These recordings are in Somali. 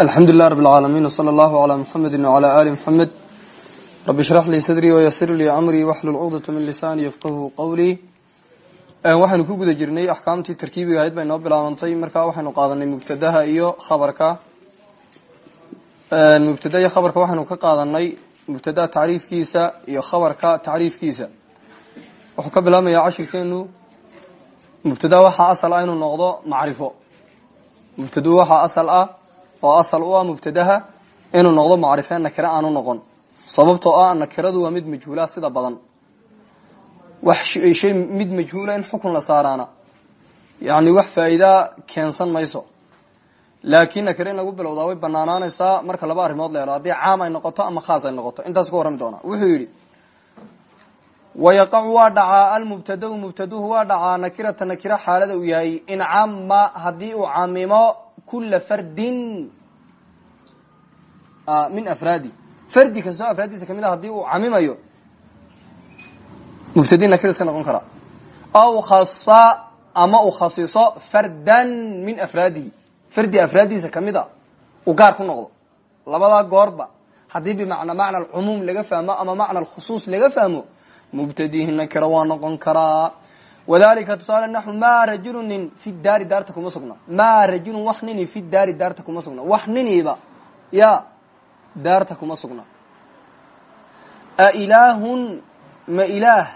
alxamdu lilah rab alcaalamiin wsala allahu calaa muxamedi wacalaa aali muxamed rabbi shrax lii sadrii wayasir lii amrii waxlul cuqdata min lisaanii yafqahu qowlii eh, waxaynu ku guda jirnay axkaamtii tarkiibiga ahayd bay noo bilaabantay. Markaa waxaynu qaadanay mubtadaha iyo khabarka. Eh, mubtada iyo khabarka waxaynu ka qaadanay mubtadaha tacriifkiisa iyo khabarka tacriifkiisa. Wuxuu ka bilaabmayaa cashirkeenu mubtada waxaa asal ah inuu noqdo macrifo. Mubtadu waxaa asal ah oo asal u ah mubtadaha inuu noqdo macrife nakire aanu noqon. Sababtoo ah nakiradu waa mid majhuula sida badan. Wax shay mid majhuula in xukun la saaraana. Yani wax faa'iidaa keensan mayso. Laakiin nakire in lagu bilowdaa way banaanaanaysaa marka laba arrimood leero haddii caam ay noqoto ama khaas ay noqoto. Intaas ka warrami doona wuxuu yidhi wayaqacu waa dhacaa almubtadau mubtaduhu waa dhacaa nakirata nakira xaalada uu yahay. In cama haddii uu camimo kula fardin min afraadi fardi kastoo afraaddiisa ka mid a haddii uu camimayo mubtadi nakir iska noqon karaa aw khasa ama uu khasiso fardan min afraadihi fardi afraaddiisa ka mid a uu gaar ku noqdo labadaa goorba haddii bimacnaa macna alcumuum laga fahmo ama macna alkhusuus laga fahmo mubtadihi nakira waa noqon karaa wadalika tusaale naxu ma rajulu fi daari daarta kuma sugna. Ma rajulun wax nini fi daari daarta kuma sugna. Wax niniba ya daarta kuma sugna. Ailaahun ma ilaah?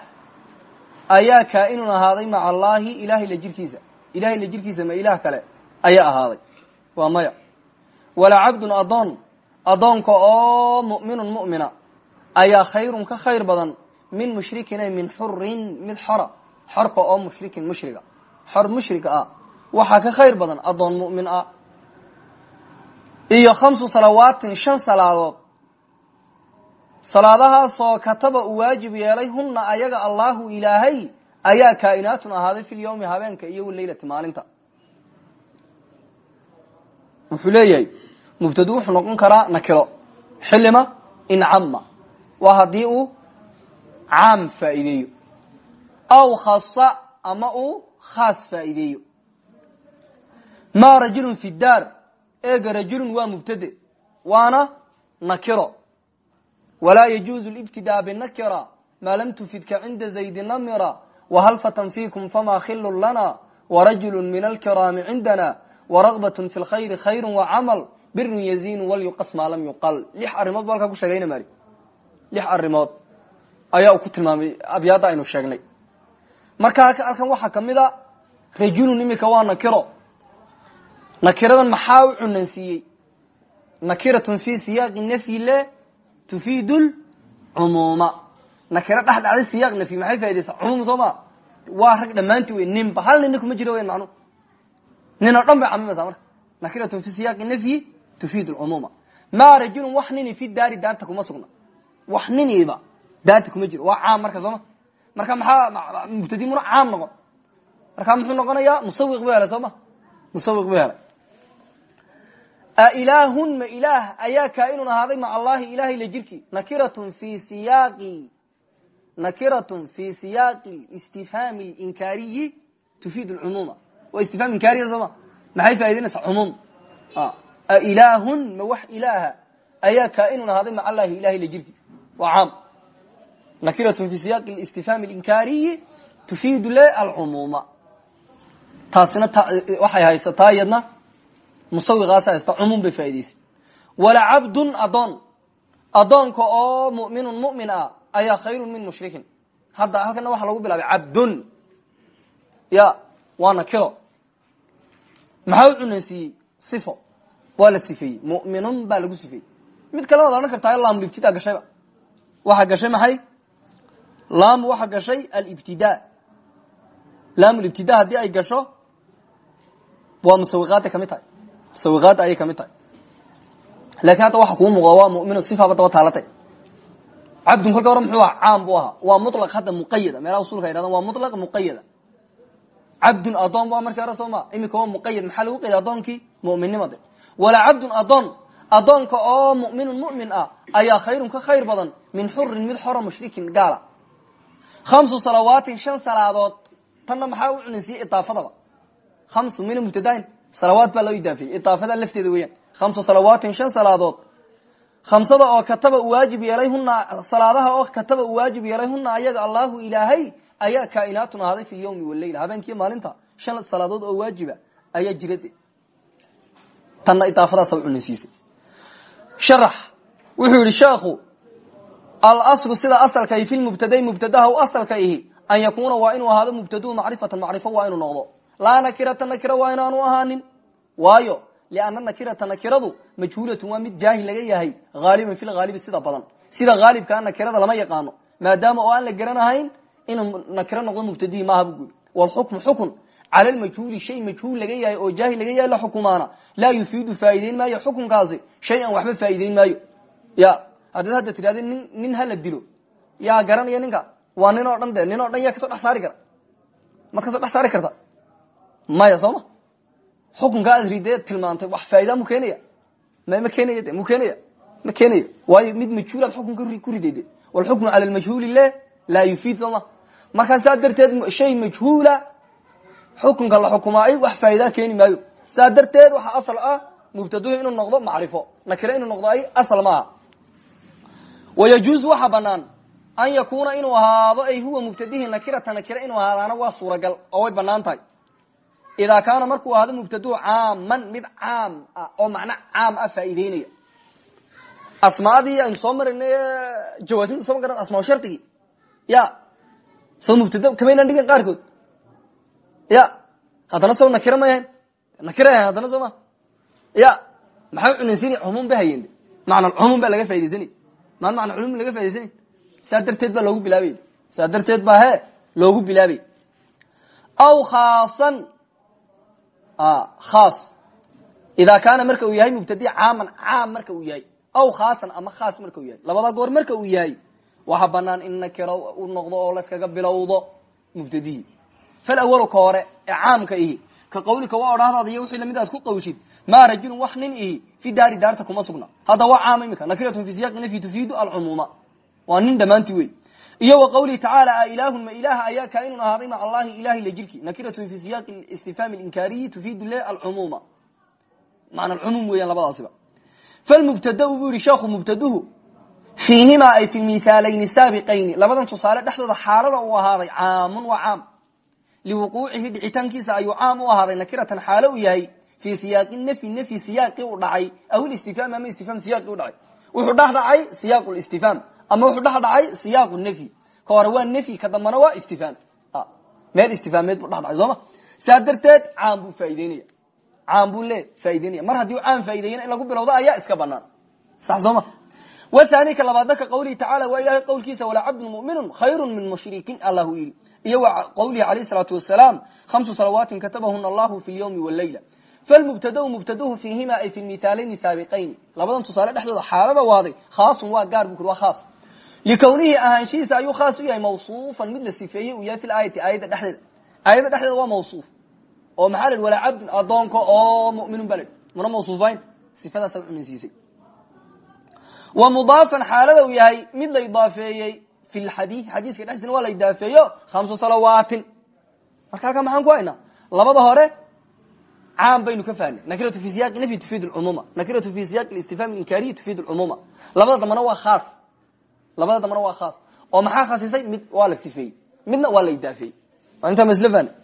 Ayaa kaa-inun ahaaday maca allaahi ilahay la jirkiisa. Ilahay la jirkiisa ma ilaah kale ayaa ahaaday. Waa maya. Walaa cabdun adoon adoonka oo mu'minun mu'mina ayaa khayrun ka khayr badan min mushrikin ay min xurin mid xora xorka oo mushrikin mushriga. Xor mushrig ah waxaa ka khayr badan adoon mu'min ah. Iyo khamsu salawaatin shan salaadood. Salaadahaasoo kataba uu waajib yeelay hunna ayaga allahu ilaahay ayaa kaa'inaatun ahaaday fi lyawmi habeenka iyo waleylati maalinta. Wuxuu leeyahay mubtadu wuxuu noqon karaa nakiro. Xilima incama waa haddii uu caam faa'iideeyo aw khasa ama uu khaas faa'iideeyo ma rajulun fi daar eega rajulun waa mubtade waana nakiro walaa yajuuzu libtidaa binakira maa lam tufidka cinda zaydi namira wahal fatan fiikum famaa khilun lana warajulu min alkiraami cindana waragbat fi lkhayri khayru wacamal birun yazinu walyuqas maa lam yuqal lix arrimood bu halkaa ku sheegayna mari lix arrimood ayaa ku tilmaamay abyaadda aynu sheegnay marka halkan waxaa ka mid a rajulun imika waa nakiro. Nakiradan maxaa u cunansiiyey nakiratun fi siyaaqi nafyi le tufiid lcumuuma nakiro dhex dhacday siyaaq nafyi maxay faa'idaysaa cumuum soo ma waa rag dhammaanti wey ninba hal nina kuma jiro weyan macnuhu. Nin oo dhan bay camimaysaa marka. Nakiratun fi siyaaqi nafyi tufiid lcumuuma maa rajulun wax fi daari daarta kuma sugna. Wax niniba daarta kuma jiro waa caam marka sooma marka maxaa mubtadi muna caam noqon. Marka muxuu noqonayaa? Musawiq bu helay soo ma? Musawiq bu helay ailaahun ma ilaah ayaa kaa-inun ahaaday maca allahi ilahay la jirkii nakiratun fi siyaaqi. Nakiratun fi siyaaqi istifhaami linkaariyi tufiid lcumuuma waa istifham inkaariya sooma maxay faa'idaynaysaa cumuum? Ailaahun ma wax ilaaha ayaa kaa-inun ahaaday maca allahi ilahay la jirkii waa caam nakiratun fi siyaaqi istifhaami linkaariyi tufiidu le alcumuuma taasina waxay haysataa iyadna musawiqaas haysta cumuum bay faa'idaysay wala cabdun adoon adoonka oo mu'minun mu'min ah ayaa khayrun min mushrikin hadda halkana waxaa lagu bilaabay cabdun ya waa nakiro maxaa u cunansiiyey sifo waa la mid kale waad odhan kartaa laamulibtida gashayba waxaa gashay maxay laamu waxaa gashay alibtida. Laamulibtida haddii ay gasho waa musawiqaadday ka mid tahay. Musawiqaadda ayay ka mid tahay. Lakin hadda waxa kuu muuqda waa mumin sifaaba daba taalatay cabdun kolka hore muxuu caam buu ahaa. Waa mulaq hadda muqayada meelaha usulka ay dhahdan waa mulaq muqayada cabdun adoon bu markii hore soo ma waa muqayad maxaa lagu qayday adoonkii? Mu'minnimade walaa cabdun adoon oo mu'minun mu'min ah ayaa khayrun ka khayr badan min xurin mid xora mushrikin gaala khamsu salawaatin shan salaadood tanna maxaa u cunansiiyey idaafadaba khamsu mina mubtadain salawaad baa loo idaafeeyey idaafada lafteeda weeyaan khamsu salawaatin shan salaadood khamsada oo kataba u waajib yeelay salaadaha oo kataba u waajib yeelay huna ayaga allahu ilaahay ayaa kaainaatun ahaaday fi lyawmi waleyla habeenkiiyo maalinta shan salaadood oo waajiba ayaa jira de tanna idaafadaasa cunaysiisay sharax wuxuu yihi sheekhu alaslu sida asalka fi lmubtaday mubtadaha u asalka ihi an yakuuna waa inuu ahaado mubtaduhu macrifatan macrifo waa inuu noqdo. Laa nakirata nakira waa inaanu ahaanin. Waayo lianna nakirata nakiradu majhuulatun waa mid jaahil laga yahay haaliban fi lhaalibi sida badan. Sida haalibkaa nakirada lama yaqaano. Maadaama oo aan la garanahayn inuu nakiro noqdo mubtadihi maaha bu guuri wlxukmu xukun cala lmajhuuli shay majhuul laga yahay oo jaahil laga yahay la xukumaana. Laa yufiidu faa'ideyn maayo xukunkaasi shay an waxba faa'ideyn maayo. Ya haddaad hadda tidhahda nin nin hala dilo yaa garanaya ninka waa nin oo dhan de nin oo dhan yaa ka soo dhex saari kara maad ka soo dhex saari karta maya soo ma xukunka aad ridee tilmaantay wax faa'ida mu keenaya ma ma keenaya de mu keenaya ma keenayo waayo mid majhuulaad xukunka ku ridayde walxukmu cala lmajhuuli le laa yufiid soo ma markaa saa darteed shay majhuula xukunka la xukumaay wax faa'idaa keeni maayo saa darteed waxaa asal ah mubtaduhu inuu noqdo macrifo nakire inuu noqdo ay asal maaha wayajuuzu waxa banaan an yakuuna inuu ahaado ay huwa mubtadihi nakirata nakire inuu ahaadaana waa suuragal oo way bannaan tahay idaa kaana markuu ahaado mubtaduhu caaman mid caam ah oo macno caam ah faa'ideynaya asmaadii aynu soo marinay jawaasimta soo garan asmaa shardigii ya soo mubtada kamaynan dhigin qaarkood ya haddana soo nakira may ahayn nakira ahayn haddana soo ma ya maxay macna baa laga faa'idaysanay maan macna cumuum laga faa'idaysanay saa darteed baa loogu bilaabay saa darteed baa he loogu bilaabay aw khaasan khaas. Idaa kaana marka uu yahay mubtadi caaman caam marka uu yahay. Aw khaasan ama khaas marka uu yahay. Labada goor marka uu yahay waxa banaan in nakiro u noqdo oo layskaga bilowdo mubtadihi falawalu ka hore ee caamka ihi ka qawlika waa odhahdaada iyo wixii la mid aad ku qawshid maa rajulun wax nin ihi fi daari daarta kuma sugna. Hadda waa caama imika nakiratun fi siyaqi nafyi tufiidu alcumuuma. Waa nin dhammaanti wey iyo wa qawlihi tacaala a ilaahun ma ilaaha ayaa kaa inun ahaaday maca allahi ilahi la jirki. Nakiratun fi siyaaqi istifhaami inkaariyi tufiidu le alcumuuma. Macna cumuum weeyaan labadaasiba. Falmubtadau buu yihi sheekhu mubtaduhu fiihimaa ay fi mithaalayni saabiqayni. Labadan tusaale dhexdooda xaalada uu ahaaday caamun waa caam liwuquucihi dhicitaankiisa ayuu caam u ahaaday nakiratan xaalo u yahay fii siyaaqi nafyi nafyi siyaaqii u dhacay. Aw istifhaam ama istifhaam siyaaqii u dhacay? Wuxuu dhex dhacay siyaaq istifhaam ama wuxuu dhex dhacay siyaaqu nafyi ka hore waa nafyi ka dambana waa istifhaam meel istifhaameed buu dhex dhacay sooma saa darteed caam buu faa'ideynaya caam buu le faa'ideynaya mar haddii u caam faa'ideeyana in lagu bilowdo ayaa iska banaan sax sooma wthani ka labaadna ka qawlihi tacala waa ilahay qowlkiisa walaa cabdun muminun khayru min mushrikin allahu yidhi iyo wa qawlihi alayh salaatu wasalaam hamsu salawaatin katabahuna allahu fi lyawmi wleyla falmubtadau mubtaduhu fiihima ay fi mithaalayni saabiqayni labadan tusaale dhexdooda xaalada waaday khaasun waa gaar bu waa khaas likownihi ahaanshihiisa ayuu khaas u yahay mawsuufan mid la sifeeyey uu yahay fi laayati aayadda dhexdeeda aayadda dhexdeeda waa mawsuuf oo maxaa la yidhi walaa cabdun adoonka oo muminun ba la yidhi muna mawsuufayn sifadaasa cunaysiisay wa mudaafan xaalada uu yahay mid la idaafeeyey fi lxadiid xadiiska dhexdiisna waa la idaafeeyo khamsu salawaatin. Marka halkaa maxaan ku haynaa labada hore caam baynu ka fahnay nakiratu fi siyaqi nafyi tufiid lcumuuma nakiratu fi siyaqi istifham inkariyi tufiid lcumuuma labada dambana waa khaas. Labada dambana waa khaas. Oo maxaa khasisay mid waa la midna waa la idaafeeyey waa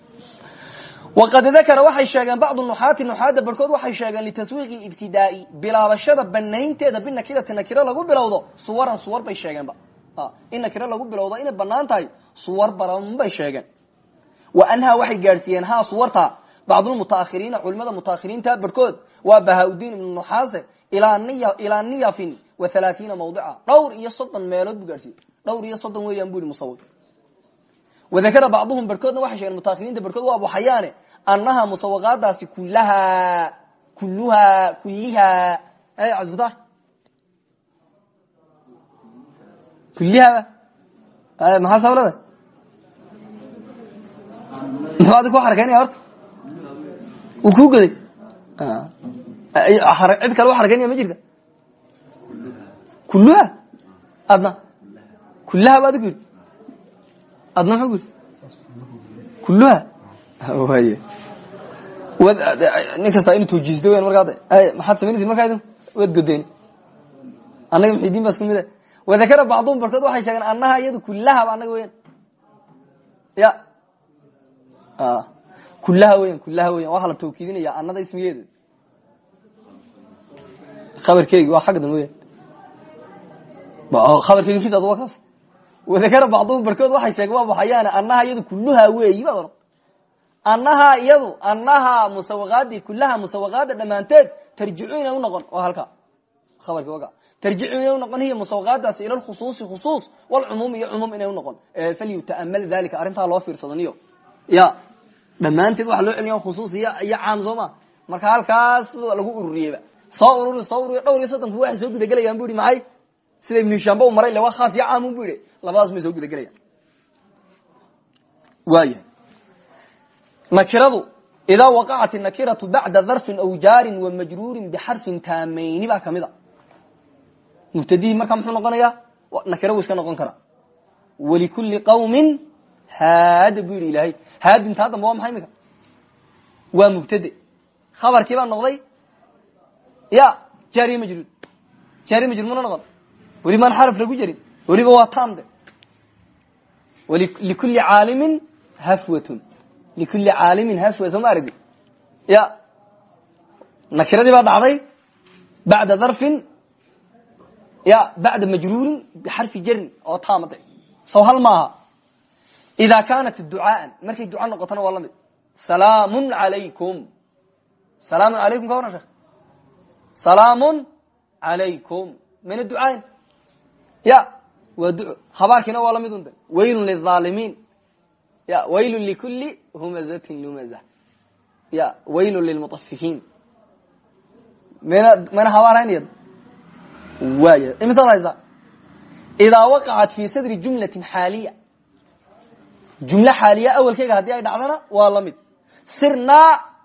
waqad dakara waxay sheegeen bacdu nuxaati nuxaada barhkood waxay sheegeen litaswiiqi ibtidaai bilaabashada banaynteeda binakirati nakiro lagu bilowdo suwaran suwar bay sheegeenba in nakiro lagu bilowdo inay bannaan tahay suwar baran bay sheegeen wa anhaa waxay gaadhsiiyeen ha suwarta bacdulmutaahiriina culimada mutaahiriinta barhkood waa bahaudiin ibnu nuxaase ilaa niyafin wa halaaiina mawdica dhowr iyo soddon meelood buu gaadhsiiyey dhowr iyo soddon weeyaan bu yihi musawir wadakara bacduhum barhkoodna waxay sheegeen mutaahiriinta barhkood waa abu xayaane annaha musawaqaadaasi kullahaa kulluhaa kullihaa cabdifatax kullihaaba maxaa sablada muxuu adi ku xarakaynaya horta. Wuu kuu goday. Cid kale u xarakaynaya ma jirta. Kulluha. Adna. Kullaha ba adna muxuu ku yidhi kulluha way nin kasta inuu toojiisto weyan markaa maxaad samaynaysid markaa idin waad godeen annaga muxidiin baa isku mid wadakara bacduhum barkood waxay sheegeen annaha iyadu kullahaba annaga weyan ya. Kullaha weyan kullaha weyan waxaa la tawkiidinaya annada ismigeeda khabarkeegi waa xagga dambe weyan khabarkeegi ridaas waa kaas wadakara bacduhum barkood waxay sheegeen waa baxayaan annaha iyadu kulluhaa weeyi baad oran annahaa iyadu annahaa musawaqaadi kullaha musawaqaada dhammaanteed tarjicu inay unoqon waa halka khabarki waga. Tarjicu inay unoqon hiya musawaqaadaasi ila lkhusuusi khusuus walcumuum iyo cumuum inay unoqon falyuta'amal dalika arrintaa loo fiirsado niyo ya dhammaanteed waxa loo celiya khusuus iyo iyo caam soo ma. Marka halkaas lagu ururiyeyba soo ururi soo ururiy dhowr iyo soddonku waxay soo gudagelayaan bu ihi maxay? Sida ibnu hishaamba u maray le waa khaas iyo caamun bu yihi labadaas may soo gudagelayaan waayahay nakiradu idaa waqacat nakiratu bacda darfin aw jaarin wa majruurin bixarfin taamayni baa ka mid a. Mubtadihii markaa muxuu noqonayaa? Nakira wuu iska noqon karaa. Walikulli qawmin haada bu yidhi ilaahay. Haadintaa dambe waa maxay imika waa mubtade khabarkii noqday ya jaariya majruur. Jaariya majruur muna noqon. Weli maan xaraf lagu jarin. Weliba waa taamde likulli caalimin hafwatun. Likulli caalimin hafwa soo ma aragdi ya. Nakiradii baa dhacday bacda darfin ya bacda majruurin bixarfi jarin oo taamade sow hal maaha. Ida kaanat ducaaan markay duca noqotona waa la mid. Salaamun alaykum salaamun alaykum ka waran sheekh salaamun alaykum mana ducaayn ya waa duco habaarkiina waa la mid unta waylun lilaalimiin ya waylun likuli humazatin lumaza ya waylun lilmutafifiin mana mana habaarhayn iyad waaya imisaad haysaa idaa waqacat fi sadri jumlatin xaaliya jumlo xaaliya awalkeyga haddii ay dhacdana waa la mid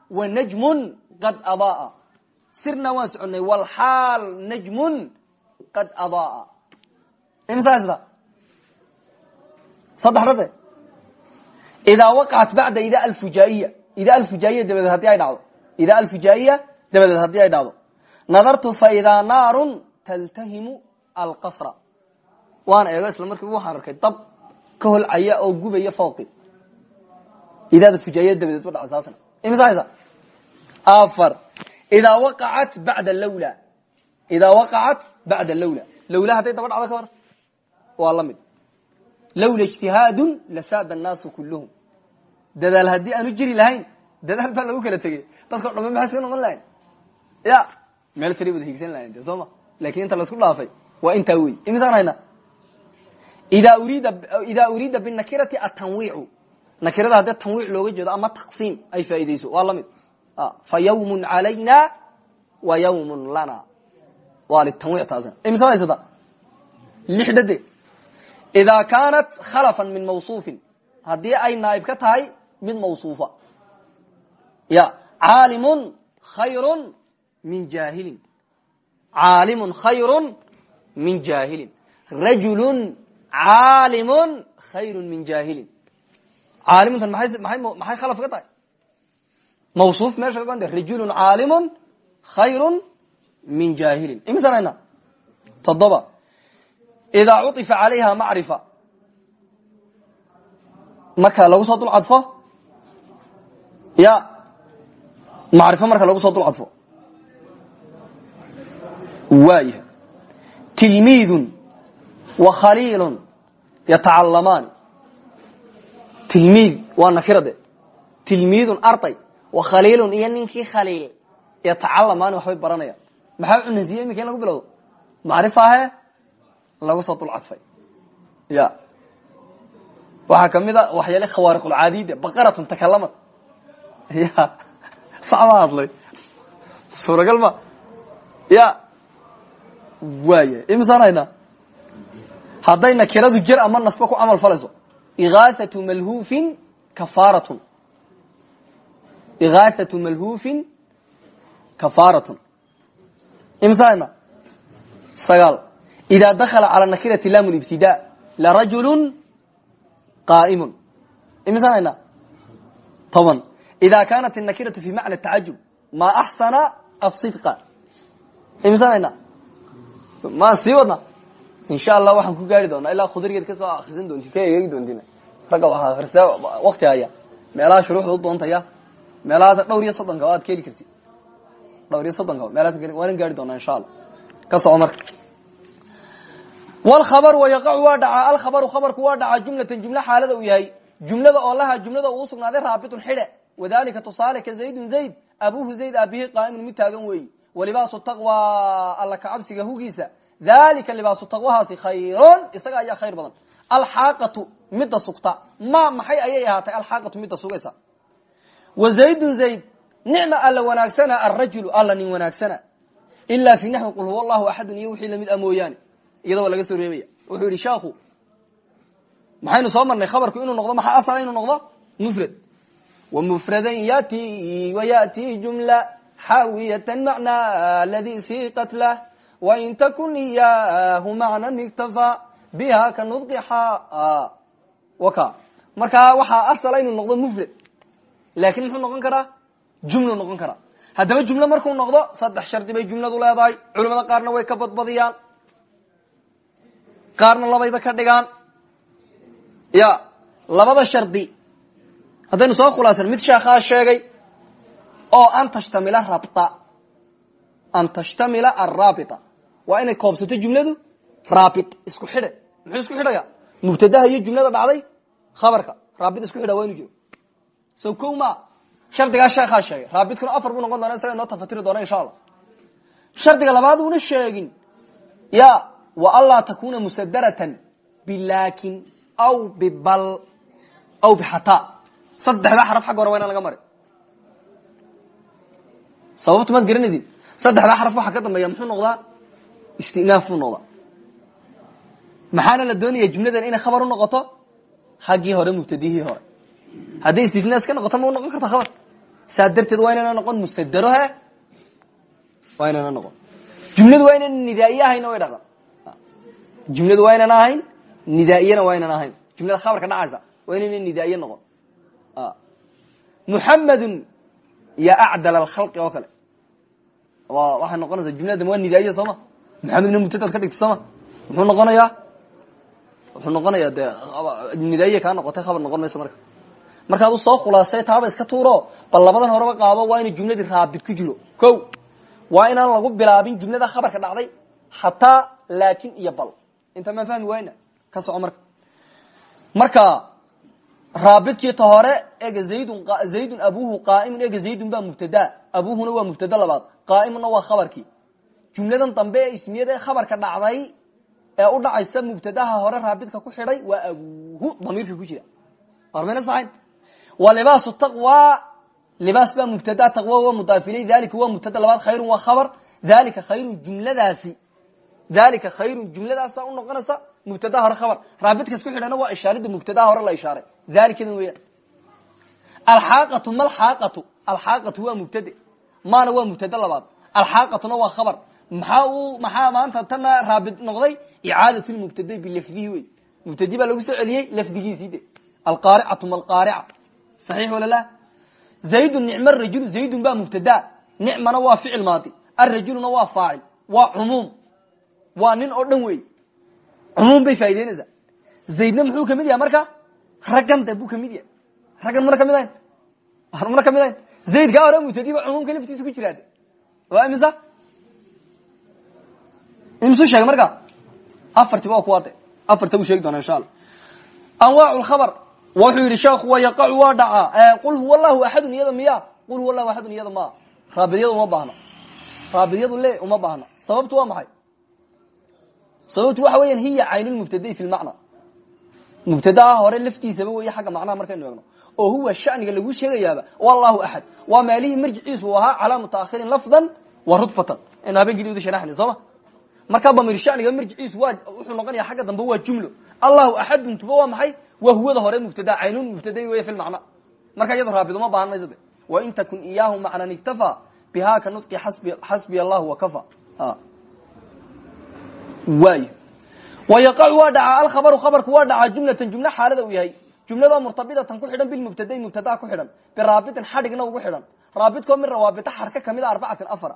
wa najmun qad adaa sirnaa waan soconay walxaal najmun qad adaa imisa haysataa saddexdade idaa waqacat bacda ida alfujaiya ida alfujaiya dabadeed haddii ay dhacdo. Ida alfujaiya dabadeed haddii ay dhacdo. Nadartu fa idaa naarun taltahimu alqasra. Waan eego isla markiiba waxaan arkay dab ka holcaya oo gubaya fooqi idaada fujaaya dabadeed ba dhaca saasna imisa haysa afar. Idaa waqacat bacda lawla idaa waqacat bacda lawla lawla hadday daba dhacdo ka hor waa la mid. Lawla ijtihaadun lasaada annaasu kulluhum. Dadaal haddii aanu jiri lahayn dadaal baa lagu kala tegey. Dadkao dhame maxay iska noqon lahayn? Ya meel saray wada hiigsan lahayn de soo ma? Lakin inta la isku dhaafay waa intaa wey imisaan hayna? Ida urida ida uriida binakirati atanwiicu nakirada haddii tanwiic looga jeedo ama taqsiim ay faaideyso waa la mid fa yawmun calayna wa yawmun lana. Waa litanwiic taasina imisa haysata? Lix dhade idaa kaanat khalafan min mawsuufin haddii ay naaib ka tahay mid mawsuufa ya caalimun khayrun min jaahilin caalimun khayrun min jaahilin rajulun caalimun khayru min jaahilin caalimuntan maay maxay khalaf ka tahay mawsuuf meesha ka goanta rajulun caalimun khayrun min jaahilin imisan hayna toddoba idaa cuطifa calayha macrifa marka lagu soo dul cadfo? Ya. Macrifo marka lagu soo dul cadfo. Waaya tilmiidun wa khaliilun yatacalamaani tilmiid waa nakirade. Tilmiidun arday wa khaliilun iyo ninkii khaliil. Yatacalamaani waxbay baranayaan. Maxaa cunasiye imika in lagu bilowdo? Macrif ahe lagu soo dul cadfay ya. Waxaa ka mid a waxyaale khawaariqulcaadide baqaratun takalamat ya. Sacma hadlay. Ya. Waaya imisaan haynaa hadday nakiradu jer ama nasba ku camal falayso. Igaathatu malhuufin kafaaratun. Igaathatu malhuufin kafaaratun. Imisaan haynaa sagaal idaa dakala cala nakirati lam ibtida larajulu qaa'imun imisaan haynaa toban ida kanat الnakiratu fi macna tacajub ma axsana asidqa imsanayna ma sii wadna insha allah waxaan ku gaari doonaa ilaa khudrigeed ka soo akrisan doonti ka eegi doontin ragga waxaa akrista wakti haya meelaha shuruuxda u doontaya meelahaas dhowr iyo soddonka aad ka heli kartid dhowr iyo soddonka meelahaas waanan gaari doonaa insha allah ka soco marka wlkhabaru wayaqacu waa dhacaa alkhabaru khabarku waa dhacaa jumlatan jumlo xaalada uu yahay jumlada oo laha jumlada uu usugnaaday raabitun xidhe wadalika tusaale ka zaydun zayd abuhu zayd aabihi qaa'imun mid taagan weeyi walibaasu taqwa alla kacabsiga hugiisa dalika libaasu taqwahaasi khayrun isaga ayaa khayr badan alxaaqatu midda sugta ma maxay ayay ahaatay alxaaqatu midda sugaysa wa zaydun zayd nicma alla wanaagsana alrajulu alla nin wanaagsana ilaa fi naxwi qul huwa allahu axadun la mid a iyadoo laga soo reebaya. Wuxuu yihi sheekhu maxaynu soo marnay khabarku inuu noqdo? Maxaa asala inuu noqdo? Mufrad. Wa mufradan yati wa yati jumla xaawiyatan macnaa ladii siqat lah wain takun iyahu macnan iktafa biha ka waka. Markaa waxaa asala inuu noqdo mufrad laakin muxuu noqon karaa? Jumlu noqon karaa. Haddaba jumlo markuu noqdo saddex shardi bay jumladu leedahay. Culamada qaarna way ka badbadiyaan qaarna labayba ka dhigaan? Ya labada shardi. Haddaynu soo khulaasan mid sheekhaa sheegay oo an tashtamila rabta. An tashtamila araabita waa inay koobsato jumladu? Raabit isku xidhe. Muxuu isku xidhaya mubtadaha iyo jumlada dhacday? Khabarka raabit isku xidha waa jiro. So ko ma shardigaa sheekhaa sheegay. Raabidkuna afar buu doona isaga inoo tafatiri doona insha allah. Shardiga labaad una sheegin ya wa anlaa takuna musadaratan bilakin aw bibal aw bixata saddexdaa xaraf xagga hore waa inaan laga marin. Sababtu maad garanaysid? Saddexdaa xaraf waxaa ka dambeeya muxuu noqdaa? Istinaaf buu noqdaa maxaana la doonaya jumladan inay khabar u noqoto? Haggii hore mubtadihii hore. Hadday istifnaas ka noqoto ma u noqon karta khabar. Saa darteed waa inayna noqon musadaro he waa inayna noqon. Jumladu waa inayna nidaa'iye ahayna way dhaqan jumladu waa inaan ahayn nidaa'iyana waa inaan ahayn jumlada dhacaysa waa inayna nidaa'iye noqon muxamedun ya acdal alkhalqi oo kale waxay noqonaysaa jumlada waa nidaa'iye sooma muxamedna mubtadaad ka dhigta sooma muxuu noqonayaa wuxuu noqonayaa dee nidaa'iye kaa noqotay khabar noqon mayso marka markaad soo khulaasay taaba iska tuuro bal labadan horeba qaado waa ina jumladii raabit ku jiro ko waa inaan lagu bilaabin jumlada khabarka dhacday hataa laakin iyo bal inta maan fahmi wayna? Ka soco marka. Marka raabidkii ta hore ega zaydun zaydun abuhu qaa'imun ega zaydun baa mubtada. Abuhuna waa mubtada labaad. Qaa'imuna waa khabarkii. Jumladan dambe ismiyada khabarka dhacday ee u dhacaysa mubtadaha hore raabidka ku xidhay waa abuhu damiirka ku jira. Warmayna saxayn? Wa libaasu taqwa. Libaas baa mubtada taqwa waa mudaaf ilay dalika waa mubtada labaad khayrun waa khabar. Dalika khayrun jumladaasi dalika khayrun jumladaasa u noqonaysa mubtadaha hore khabar. Raabidka isku xidhana waa ishaarida mubtadaha hore la ishaaray. Dalikadan weeyaan. Alxaaqatu malxaaqatu. Alxaaqatu waa mubtade. Maana waa mubtada labaad. Alxaaqatuna waa khabar. Maxaa uu maxaa maanta tana raabid noqday? Icaadat lmubtada bilafdihi wey mubtadi baa lagu soo celiyey lafdigiisii de. Alqaaricatu malqaarica saxiix wala la? Zaydun nicma rajulu. Zaydun baa mubtada. Nicmana waa ficil maadi. Arajuluna waa faacil. Waa cumuum waa nin oo dhan wey cumuum bay faa'ideynaysaa zaydna muxuu ka mid yahay marka? Raggan de buu ka mid yahay. Raggan muna ka mid ahayn? Muna ka mid ahayn? Zayd kaa hore mubtadiba cumuumka laftiisa ku jiraade waa imisa? Imisuu sheegay marka? Afartiba waa kuwaade afarta buu sheegi doona insha allah. Anwaac lkhabar wuxuu yidhi sheekhu wa yaqacu waa dhacaa qul huwa allahu axadun miya. Qul huwa allahu axadun ma. Raabidyadu uma baahna. Raabidyadu le uma baahna. Sababtu waa maxay sababtu waxa weyan hiya caynulmubtadai fi lmacna mubtadaha hore laftiisaba wey xagga macnaha markaynu eegno oo huwa shaniga lagu sheegayaaba wallahu axad waa maalihii marjiciisu ahaa calaa mutaakhirin lafdan wa rudbatan inu habeenkii wada sharaxna sooma markaa damiir shaniga marjiciisu waa wuxuu noqonaya xagga dambe waa jumlo. Allahu axadun tuba waa maxay? Waa huwada hore mubtada caynun mubtadai wey fi lmacna marka iyado raabid uma baahan mayso de wain takun iyaahu macnan iktafa biha ka nudqi xasbiya allahu wakafa waay wayaqacu waa dhacaa alkhabaru khabarku waa dhacaa jumlatan jumlo xaalada uu yahay. Jumladoo murtabidatan ku xidhan bilmubtadayn mubtadaa ku xidhan biraabitin xadhigna ugu xidhan. Raabidkoo min rawaabita xarka ka mid a arbacatin afara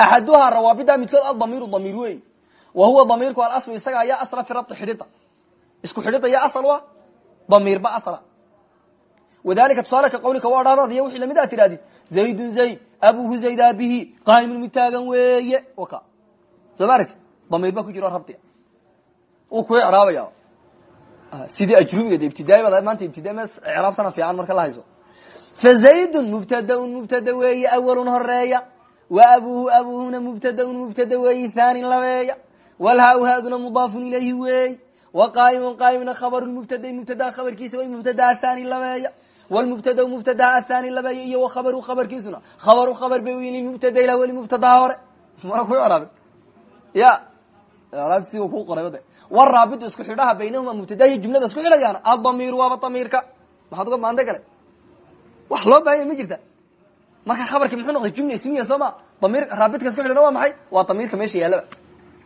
axaduhaa rawaabida midkood adamiiru damiir wey wa huwa damiirku alaslu isaga ayaa asla fi rabti xidhida isku xidhida ya asal wa damiirba asla wadalika tusaale ka qawlika waa dhaadadiyo wixii la mid a tidhahdid zaydun zayd abuhu zayd aabihi qaa'imun mid taagan waka soo ma aragti ku jiro rabti. Uu ku icraabaya sidii ajrumiga bad maanta ibtidaa icraabtana fiican marka la hayso. Fa zaydun mubtadaun mubtada weeye awalun horreeya wa abuhu abuhuna mubtadaun mubtada weeyi thaanin labeeya. Walhaa haaduna mudaafun ilayhi weey wa qaaimun qaa'imna khabaru mubtaday mubtadaa khabarkiisa way mubtadaa thani labeeya. Wlmubtada mubtadaa athani labeeya iyo wakhabaru khabarkiisuna. Khabaru khabar bay u yihiin mubtada ila weli mubtadaa hore. Mana ku icraabin ya si ku qoray waraabitu isku xidhaha baynahuma mubtadahiy jumlada isku xidhayaan. Adamiiru waaba damiirka maxaad uga maande gale wax loo bahanya ma jirta. Marka khabarki muxuu noqday jumla ismiya soo ma damir raabidka isku xidhana waa maxay? Waa damiirka meesha yaalaba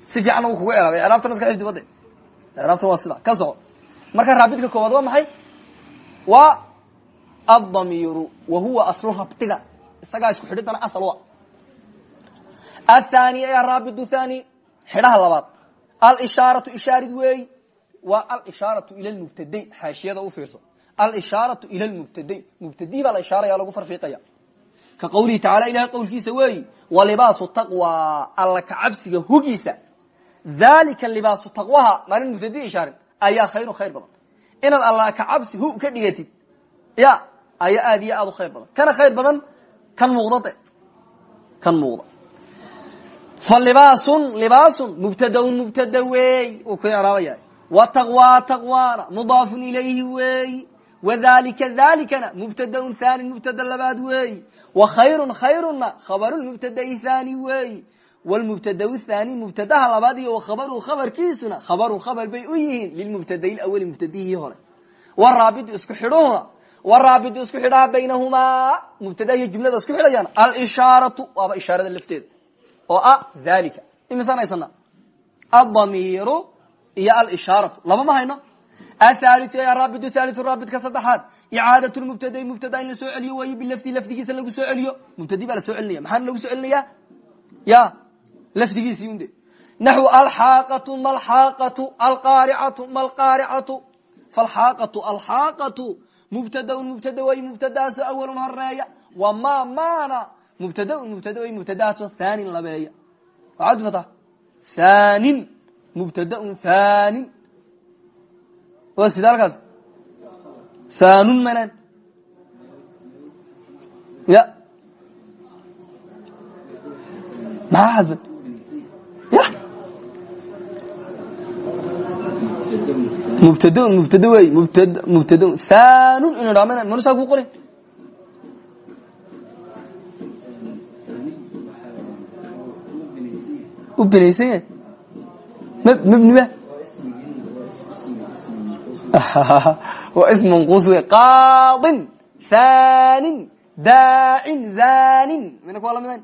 si fiican u kugu craabay craabtana iska xifdi bade craabtana waa sida. Ka soco marka raabidka koowaad waa maxay? Waa adamiiru wa huwa aslu rabtiga isagaa isku xidhidana asal wa athani araabidu thani xidhaha labaad. Alishaaratu ishaarid weey. Waa alishaaratu ila lmubtaday xaashiyada u fiirso. Alishaaratu ila lmubtaday mubtadii baa la ishaaraya lagu farfiiqaya ka qawlihi tacala ilahay qowlkiisa weeyi wa libaasu taqwa alla kacabsiga hugiisa. Dhalika libaasu taqwaha maalin mubtadi ishaarin ayaa khayru khayr badan. Inaad alla kacabsi hu ka dhigatid ya ayaa aad iyo khayr badan. Kana khayr badan kan muuqdade kan muuqda falibaasun libaasun mubtadaun mubtada weey uu ku icraabaya wataqwa taqwaana mudaafun ilayhi weeyi wadalika dalikana mubtadaun thani mubtada labaad weeyi wa khayrun khayruna khabaru mubtadai thani weeyi wlmubtada thani mubtadaha labaad iyo wakhabaru khabarkiisuna khabarun khabar bay u yihiin lilmubtadai awali mubtadihii hore. Waraabidu isku xidhuhuna waraabidu isku xidhaha baynahumaa mubtada iyo jumlada isku xidhayaan. Alishaaratu waaba ishaarada lafteeda oo ah dalika imisaan haysana adamiiru iyo alishaaratu. Laba ma hayno? Athaliu araabidu thaliu raabidka saddexaad. Icaadat lmubtadai mubtada in la soo celiyo way bilafdi lafdigiisa lagu soo celiyo. Mubtadi baa la soo celinaya maxaana lagu soo celinaya ya lafdigiisi unde. Naxw alxaaqatu malxaaqatu alqaaricatu malqaaricatu falxaaqatu alxaaqatu. Mubtadaun mubtada way mubtadaaso awalun horreeya wama maana mubtada way mubtadaaso thanin labeeya waxaad fataa thanin mubtadaun thanin waa sida halkaas thanun manan ya maxaa xasban ya mubtadaun mubtada wey mubtad mubtadaun thanun inu dhaa mana manusaa ku qorin u benaysan yahay mabniba waa ism manquus wey qaadin thanin daacin zanin mina kuwa lamidan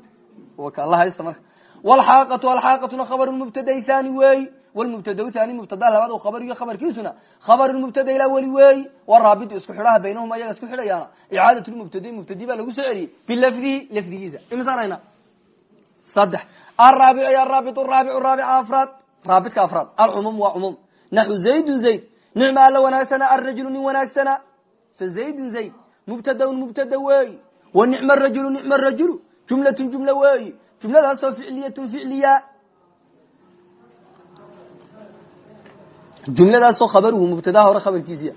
la haysta marka. Wlxaaqatu alxaaqatuna khabaru mubtaday thani weeyi wlmubtada thani mubtada labaad oo khabariyo khabarkiisuna khabaru mubtada ila weli weeyi waraabitu isku xidhaha baynahuma iyaga isku xidhayaana. Icaadat mubtadai mubtadi baa lagu soo celiyey. Bilafdihi lafdigiisa. Imisaan hayna saddex araabic araabi raabic raabica afraad raabidka afraad alcumuum waa cumuum naxu zaydun zayd nicma alla wanaagsana arajulu nin wanaagsana fa zaydun zayd mubtadaun mubtada weeyi wa nicma rajulu nicma rajulu jumlatun jumla weeyi jumladaasoo ficliyatun ficliya jumladaasoo khabaruhu mubtadaha hore khabarkiisiya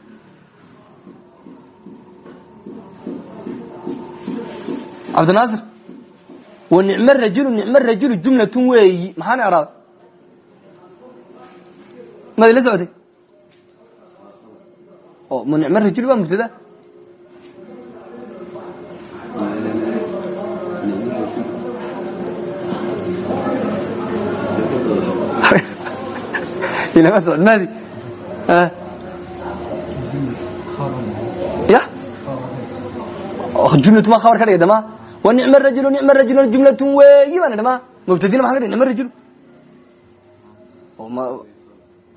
cabdinaasir nicmo rajulu nicmo rajulu jumlatun weeyi. Maxaan icraabay maad ila socotay? O ma nicmo rajul waa mubtada? Socod maadi. Ya? Jumlatu ma khabar ka dhigay dama wa nicma rajulu nicma rajulu jumlatun weeyi baan idhi ma mubtadina maxan ka dhigay nicma rajulu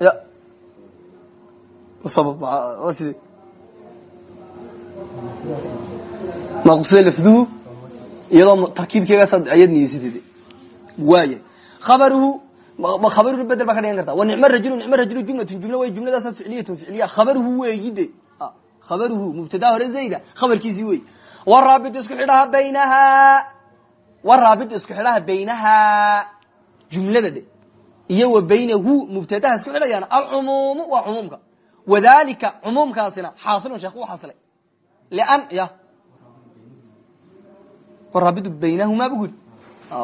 ya side maqsuda lafduhu iyadoo tarkiibkeegaas ayad niyeysadeed waaya khabaruhu khabaruhu bedel baa ka dhigan karta. Wa nicmo rajulu nicmo rajulu jumlatun jumla wey jumladaasoo ficliyatun ficliya khabaruhu weeyi de khabaruhu mubtadaa hore zayda khabarkiisii wey waraabitu isku xidhaha baynahaa waraabitu isku xidhaha baynahaa jumlada de. Iyo wa baynahu mubtadaha isku xidhayaan. Alcumuumu waa cumuumka wadalika cumuumkaasina xaasilun sheekh u xasilay lian ya. Waraabitu baynahumaa bu uri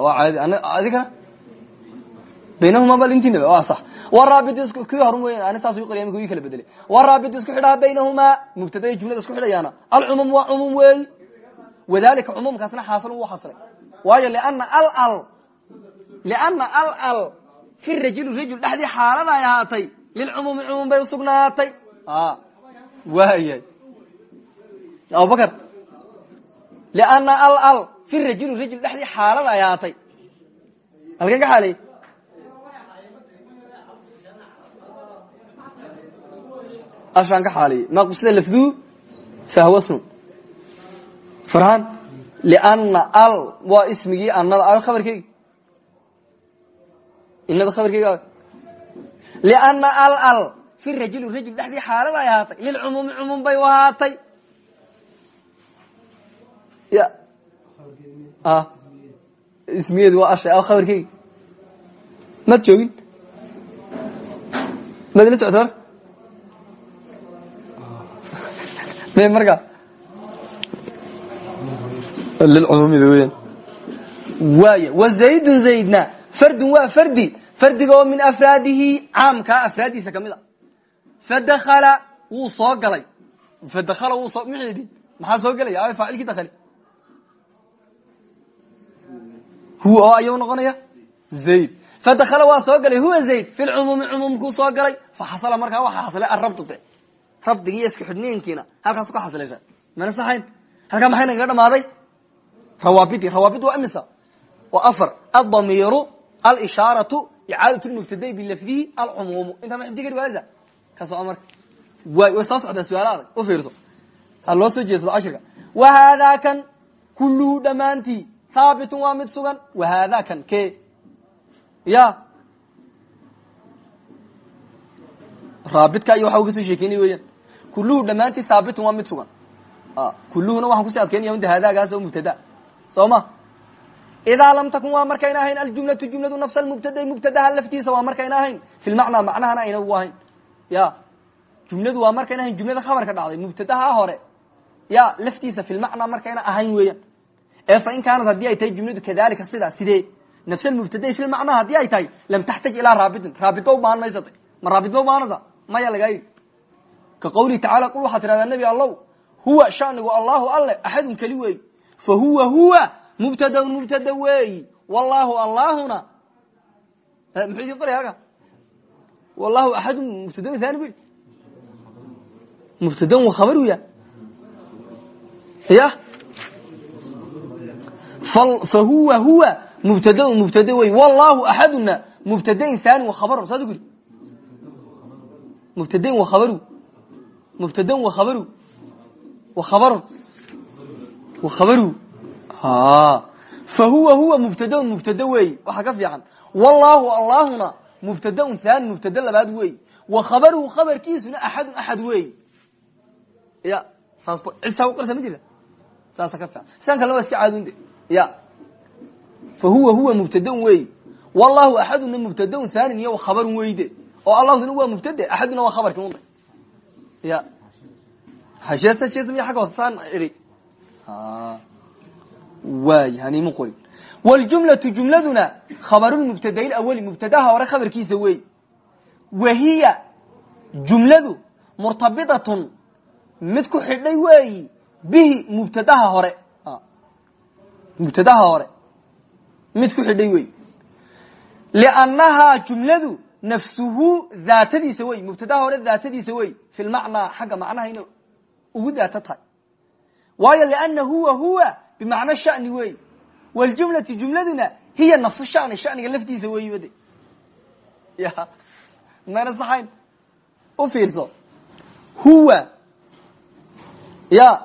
waa caadi adigana baynahuma bal intiinaba waa sax. Waraabitu isku kii hor wey ani saas u qariya imika ii kala bedelay waraabitu isku xidhaha baynahumaa mubtada iyo jumlada isku xidhayaana. Alcumuum waa cumuum weey wadalika cumuumkaasna xaasilun wuu xasilay waayo liana al liana al al fi rajuli rajul dhexdii xaalada ay ahaatay lilcumuumi cumuum bay usugnaatay waaya abubakar liana al al fi rajuli rajul dhexdii xaalada ay ahaatay. Halkan ka xaaley ashaan ka xaaliyey maqusida lafduu fahwa snu farhaan liana al waa ismigii anada a khabarkeygi inada khabarkeyga liana al al. Fi rajuli rajul dhexdii xaalada ay ahaatay. Lilcumuumi cumuum bay u ahaatay. Ya. Ismigeedu waa asha khabarkeygi maad joogin. Maad ila socota horta. Me marka lilcumuumida weyan waaya wa zaydun zaydna fardun waa fardi fardiga oo min afraadihi caamkaa afraaddiisa ka mid a fadakala wuu soo galay fadakala wuu soo midi maxaa soo gelaya a faacilkii dakali huwa oo ayuu noqonaya zayd fadakala waa soo galay huwa zayd fi lcumuumi cumuumkuu soo galay faxasala markaa waxaa xasilay arabtute rabdigi iyo isku xidhniinkiina halkaasu ka xasilaysa mana rawaabidi rawaabid waa imisa? Waa afar. Adamiiru alishaaratu icaadatu lmubtaday bilafdihi alcumuumu intaa ma xifdi kari waaysa ka soco marka. Way way soo socdaa su'aala adag. U fiirso. Ha loo soo jeedsado cashirka wa haadaa kan kulluhu dhammaantii haabitun waa mid sugan. Wa haadaa kan ke. Ya. Raabidka iyo waxa uga soo sheekeynay weeyaan. Kulluhu dhammaantii haabitun waa mid sugan. Kulluhuna waxaan ku sii adkeynaya inta haadaagaas oo mubtada soo ma idaa lam takun waa markayna ahayn aljumlatu jumladu nafsa mubtada mubtadaha laftiisa waa markayna ahayn fi lmacnaa macnahana ayna ugu ahayn. Ya. Jumladu waa markayna ahayn jumlada khabarka dhacday mubtadaha hore. Ya laftiisa fi lmacnaa markayna ahayn weeyaan. Ee fa in kaanad haddii ay tahay jumladu kadalika sidaa sidee? Nafs mubtada fi lmacnaa haddii ay tahay lam taxtaj ilaa raabidin. Raabid ba ubaahan maysata ma raabid ba ubahanaysa maya lagaa yidhi. Ka qawlihi tacala qul waxaa tidhahdaa nebi allow huwa shanigu allahu alle axadun keli weeyi fa huwa huwa mubtadaun mubtada weeyi wallahu allahuna muxuu idin qoraya halka wallahu axadun mubtadaun thani bu mubtadaun wa khabar ya ya fa huwa huwa mubtadaun mubtada weeyi wallahu axaduna mubtadain thani wa khabarun saas ku yidhi mubtadain wa khabaru mubtadan wa khabaru wa khabarun wa khabaru? Fa huwa mubtadaun mubtada weeyi waxaa ka fiican. Wallahu allahuna mubtadaun thani mubtada labaad weeyi wa khabaruhu khabarkiisuna axadun axad weeyi ya saas cid saa u qorsa ma jirta saasa ka fiican. Sidan kalena waa iska caadunde ya. Fa huwa mubtadaun weeyi wallahu axaduna mubtadaun thanin iyo khabarun weyde. Oo allahuna waa mubtade axaduna waa khabarki unde ya. Hashesta shesmiy agga hoosaan idhi waay hanima qorin wljumlatu jumladuna khabarulmubtadail awali mubtadaha hore khabarkiisa wey wahiya jumladu murtabidatun mid ku xidhay weeyi bihi mubtadaha hore mubtadaha hore mid ku xidhay wey liannahaa jumladu nafsuhu daatadiisa wey mubtadaha hore daatadiisa wey fi lmacnaa xagga macnaha ina ugu daato tahay waayo liana huwa huwa bimacna shani wey. Wljumlatu jumladuna hiya nafsu shani shaniga laftiisa weyiba de ya mayna saxayn? U fiirso. Huwa. Ya.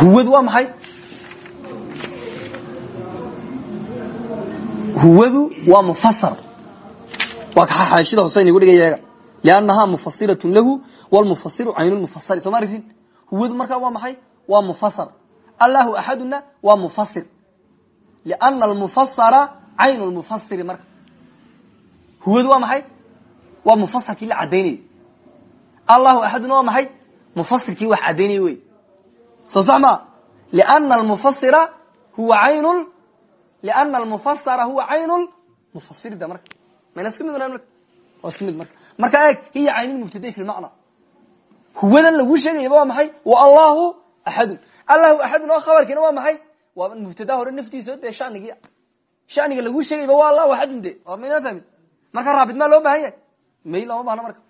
Huwadu waa maxay? Huwadu waa mufasar waa kaxaashida hoseyn igu dhigayeega liannahaa mufasiratun lahu wlmufasiru caynulmufasari soo ma aragtid huwadu markaa waa maxay waa mufasar allahu axaduna waa mufasir liana almufasara cayn lmufasiri marka huwadu waa maxay waa mufasirkii la cadaynayay allahu axaduna waa maxay mufasirkii wax cadaynaya wey soo sax ma lna almufasira huwa ayn lna almufasara huwa cayn mufasirda marka mayna isku mid waa isku mid marka. Marka eeg hiya caynulmubtaday fi lmacna huwadan lagu sheegayaba waa maxay? Wa allahu axadun allahu axadun oo khabarkiina waa maxay? Waa mubtada hore naftiisa dee shanigii shaniga lagu sheegayba waa allahu axadun de or maynaa fahmin. Marka raabit maa loo baahan yahay? May looma bahno marka.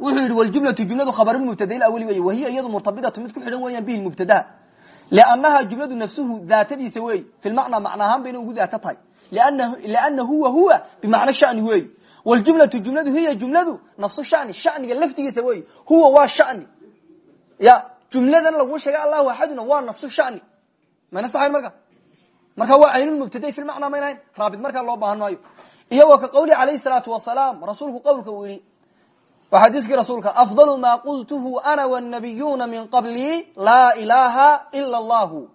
Wuxuu yidhi wljumlatu jumladu khabarmubtada awli wey wahiya iyadu murtabidatu mid ku xidhan weeyaan bihi mubtadaha liannaha jumladu nafsuhu daatadiisa wey fi lmacnaa macna ahaan bayna ugu daato tahay. Liana huwa huwa bimacna shani wey wljumlatu jumladu hiya jumladu nafsu shani shaniga laftigiisa wey huwa waa shani ya jumladan lagu sheegay allahu axaduna waa nafsu shani mayna saxayn marka marka waa caynulmubtaday fi lmacnaa maynahayn raabit markaa loo baahan maayo iyo wa ka qawli alayhi salaatu wasalaam rasuulku qowlka uu yihi waa xadiiskii rasuulka afdalu ma qultuhu ana wannabiyuuna min qablii laa ilaha ila allahu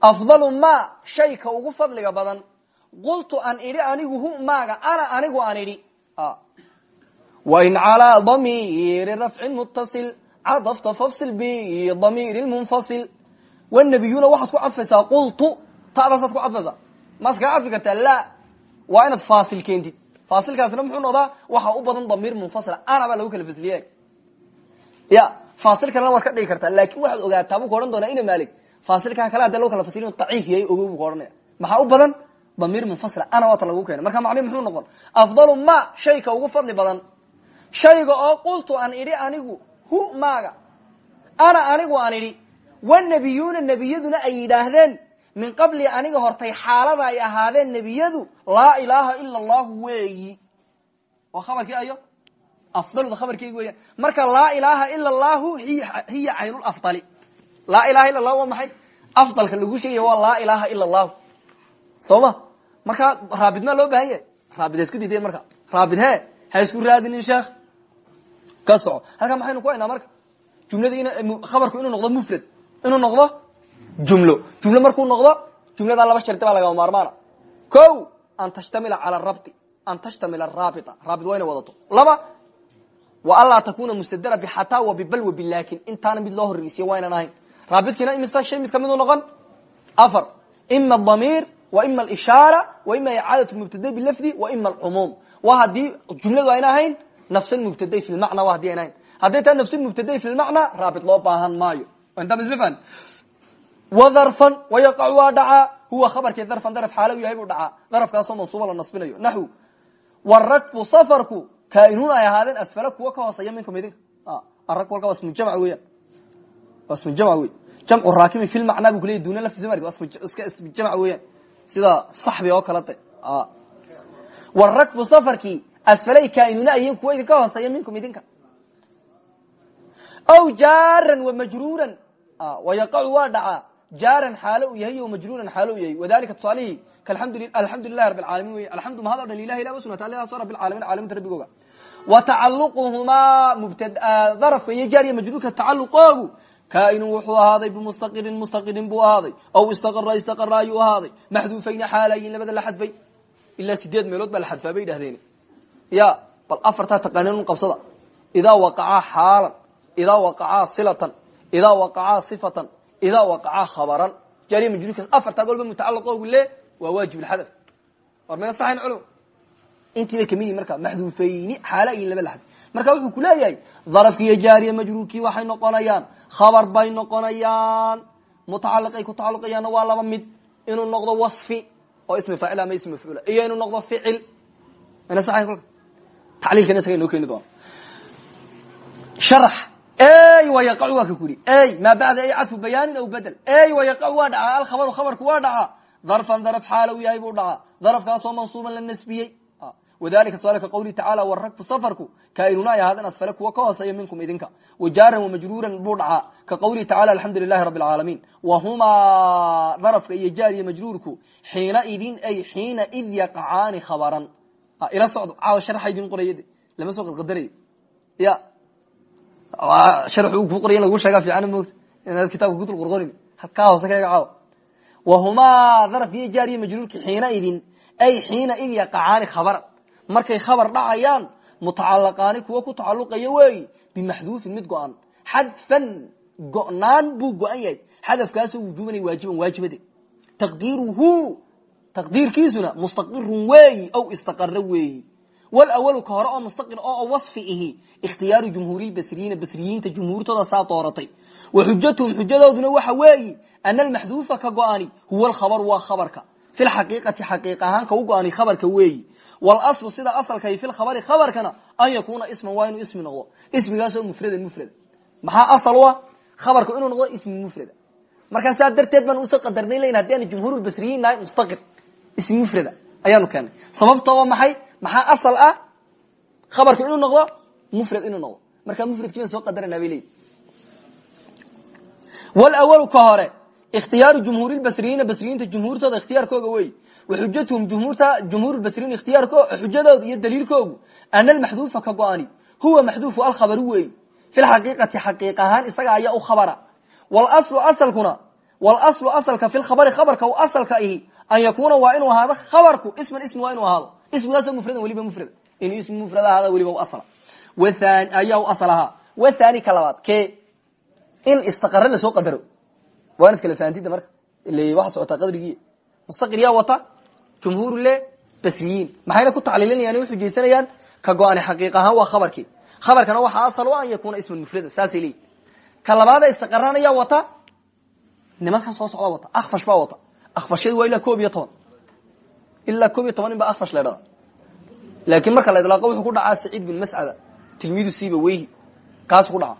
afdalu ma shayka ugu fadliga badan qultu an idhi anigu hu maaga ana anigu an idhi. Wain calaa damiiri rafcin mutasil cadafta fafsil bidamiiri munfasil. Wanabiyuuna waxaad ku cadfaysaa qultu tadaasaad ku cadfaysaa maas kaga cadfi kartaa? La. Waa inaad faasil keentid. Faasilkaasina muxuu noqdaa waxa u badan damiir munfasila. Ana baa lagu kala fasliye ya faasil kalena waad ka dhigi kartaa. Laakin waxaad ogaataa buu ka odhan doonaa ina malig faasilkaa kale hadee lagu kala fasiliy daciif yahay ogow buu ka odhanaya. Maxaa u badan damiir munfasila ana waata lagu keenay. Marka macnihi muxuu noqon? Afdalu ma shayka ugu fadli badan. Shayga oo qultu an idhi anigu hu maaga. Ana anigu an idhi wanabiyuuna nebiyaduna ay yidhaahdeen min qabli aniga hortay xaalada ay ahaadeen nebiyadu laa ilaaha ila allahu weeyi. Oo khabarkii ayo? Afdaluda khabarkeegi weeyaan marka laa ilaaha ila allahu hiya caynulafdali laa ilaha illa allahu waa maxay? Afdalka lagu sheegaya waa laa ilaaha ila allahu soo ma markaa raabid maa loo baahan yahay. Raabid ha isku diideen marka. Raabid he ha isku raadinin sheekh. Ka soco. Halkaa maxaynu ku haynaa marka? Jumlada in khabarku inuu noqdo mufrad. Inuu noqdo jumlo. Jumlo markuu noqdo jumladaa laba shardi baa lagama maarmaana. Ko an tashtamila cala rabti. An tashtamila raabita. Raabit waa inay wadato. Laba wa anlaa takuna mustadara bixataa wa bibal wa bilakin intaana mid loo horreysiya waa ynan ahayn. Raabidkiina imisa shay mid ka mid u noqon? Afar. Ima damiir ima alishaara wa ima icaadat mubtaday bilafdi wa ima alcumuum waa haddii jumladu ayna ahayn nafsan mubtaday lmacna waa haddii ayna ahayn. Hadday taa nafsan mubtaday fi lmacna raabit loo baahan maayo. Wadarfan wayaqac waa dhacaa huwa khabarkii darfan daraf xaala u yahay buu dhacaa. Darafkaasoo mansuuba la nasbinayo naxw warakbu safarku kaa'inuun ay ahaadeen asfala kuwa ka hooseeya minkum idinka. Arakb walka waa ismu jamc weeyaan waa ismu jamc wey jamcu raakimi fi lmacnaa bu kuleyahy duna laftiisa mari waa iska ismu jamc weeyaan sida saxbi oo kale warakbu safarkii asfalay kaa'inuuna ayiin kuwa idinka hooseeya minkum idinka. Aw jaaran wamajruuran wayaqacu waa dhacaa jaaran xaalo uu yahay o majruuran xaalo u yahay. Wadalika tusaalihii alxamdu lilahi rab alcaalamiin wey alxamdu mahad o dhan lilahi ilah usugnata aladaasoo rabi alcalamin calaminta rabbigooga. Wa tacaluquhumaa darafka iyo jaariya majruurka kaainun wuxuu ahaaday bimustaqirin mustaqirin buu ahaaday aw istaqara istaqara ayuu ahaaday maxduufayna xaalayin labada la xadfay ilaa sideed meelood baa la xadfaa bay idhahdeen ya bal afartaa taqaaniin qabsada idaa waqacaa xaalan idaa waqacaa silatan idaa waqacaa sifatan idaa waqacaa khabaran jaariya majruurkaas afartaa golba mutacalaqoogu le waa waajib lxadaf war mayna saxayn culum intii bay ka mid marka maxduufayni xaala iyo laba laxad marka wuxuu ku leeyahay darafki iyo jaariya majruurkii waxay noqonayaan khabar bay noqonayaan mutacaliqay ku tacaluqayaanna waa laba mid. Inuu noqdo wasfi oo ismi faacil ama ismi mafcuula iyo inuu noqdo ficil. Tacliilkana isaga inoo keeni doona. Sharax ey wayaqacu waa ka ku yihi ey maa bacda ay cadfu bayaanin aw bedel ey wayaqacu waa dhacaa. Alkhabaru khabarku waa dhacaa. Darfan daraf xaala u yahay buu dhacaa. Darafkaasoo mansuuban la nasbiyey wadalika tusaale ka qawlihi tacala warakbu safarku kaainuna ay ahaadeen asfale kuwa ka hooseeya minkum idinka wajaaran wamajruuran buu dhacaa ka qawlihi tacala alxamdu lilahi rabi alcaalamiin wahumaa darafka iyo jaar iyo majruurku xiina idin ay xiina id yaqacaani khabaran ila socdo caawa sharaxa idin qorayade lama soo qadqadarayo ya sharxu kuu qoray in lagu sheega fiican moogta inaad kitaabka kudul qorqorin halkaa hoose kaga caawa wahumaa darafka iyo jaar iyo majruurki xiina idin ay xiina id yaqacaani khabaran markay khabar dhacayaan mutacalaqaani kuwa ku tacaluqaya weeyi bimaxduufin mid go-an. Xadfan go-naan buu go-an yahay. Xadafkaasoo wujuubanay waajiban waajibade. Taqdiiruhu taqdiirkiisuna mustaqirun weeyi aw istaqara weeyi walawalu ka hore oo mustaqir oo wasfi ihi ikhtiyaaru jumhuurilbasriyiina basriyiinta jumhuurtooda saa dooratay wa xujatuhum xujadooduna waxa weeyi ana almaxduufa ka go-ani huwa alkhabaru waa khabarka fi lxaqiiqati xaqiiq ahaan ka u go-ani khabarka weeyi. Wlslu sida asalkay fi lkhabari khabarkana an yakuuna isman waa inuu ismi noqdo. Ismigaasoo mufradan mufrada maxaa asal u ah khabarku inuu noqdo ismi mufrada markaa saa darteed baan u soo qadarnay leyn haddi aanu jumhuurbasriyiin nahay mustaqir ismi mufrada ayaanu keenay. Sababta waa maxay? Maxaa asal ah? Khabarku inuu noqdo mufrad inuu noqdo. Markaa mufradkii baan soo qadarana bay leyi wlwalu ka hore ikhtiyaaru jumhuurbasriyiina basriyiinta jumhuurtooda ikhtiyaarkooga wey waxujatuhum jumhuurbasriyiin ikhtiyaarko xujadooda iyo daliilkoogu ana almaxduufa ka go-ani huwa maxduufu alkhabaru wey fi lxaqiiqati xaqiiq ahaan isaga ayaa u khabara wlslu asalkuna wlslu asalka fi lkhabari khabarka u asalka ihi an yakuuna waa inuu ahaado khabarku isman ismi waa inuu ahaado ismigaasoo mufradan weliba mufrad inuu ismi mufrad ahaada weliba u asla ayaa u asal ahaa wathani ka labaad ke in istaqare la soo qadaro waa inad kala fahamtida marka. Ile waxaad socotaa qadrigii. Mustaqir yaa wata jumhuur le basriyiin maxayna ku tacliilinayaan o xujaysanayaan ka go-ani xaqiiq ahaan waa khabarkii. Khabarkana waxaa asal u an yakuuna isman mufrada saasay leeyihiin ka labaada istaqaraan ayaa wata nimankan soo socda wata akfash baa wata. Akfashyadu waa ilaa koob iyo toban. Ilaa koob iyo toban in ba akfash la dhada laakiin marka la idlaaqo wuxuu ku dhacaa saciid bin mascada tilmiidu siiba weyhi kaasu ku dhaca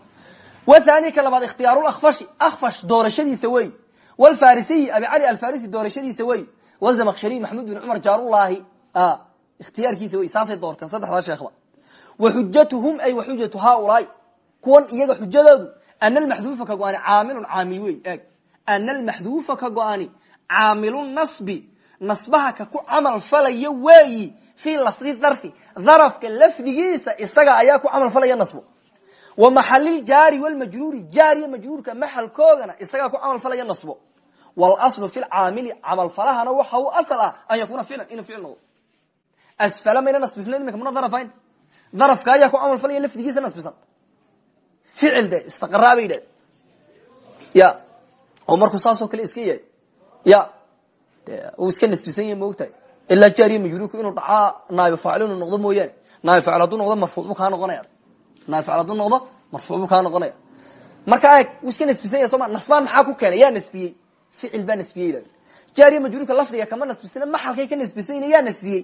wathani ka labaad ikhtiyaaruakfashi akfash doorashadiisa wey wlfarisiyi abi cali alfarisi doorashadiisa wey wazamkshari maxamud bin cumar jaarulahi ikhtiyaarkiisa wey saasay doorteen saddexdaa sheekhba wa xujatuhum ay wa xujatu haulaai kuwan iyaga xujadoodu ana almaxduufa ka go-ani caamilun caamil wey eeg ana almaxduufa ka go-ani caamilu nasbi nasbaha ka ku camal falaya weeyi fii lafdi darfi darafka lafdigiisa isaga ayaa ku camal falaya wa maxalil jaari wlmajruuri jaariya majruurka maxalkoogana isagaa ku camal falaya nasbo. Wlslu fi lcaamili camalfalahana waxa u asal ah an yakuuna ficlan inuu ficil asfala mayna nasbisnayn imika muna darafayn darafka ayaa ku camal falaya lafdigiisa nasbisan. Ficil de istaqaraa bay yidhahd ya oo markuu saasoo kale iska yahay ya de iska nasbisan yahay maogtahay ilaa jaariya majruurku inuu dhacaa inuu noqdo mooyaane. Hadduu noqdo marfuuc buu kaa naafic hadduu noqdo marfuuc buu kaa noqonaya marka iska nasbisan yahay soo ma nasbaan maxaa ku keenay yaa nasbiyey ficil baa nasbiyey jaariya majruurka lafdiga kama nasbisana maxalkay ka nasbisayna yaa nasbiyey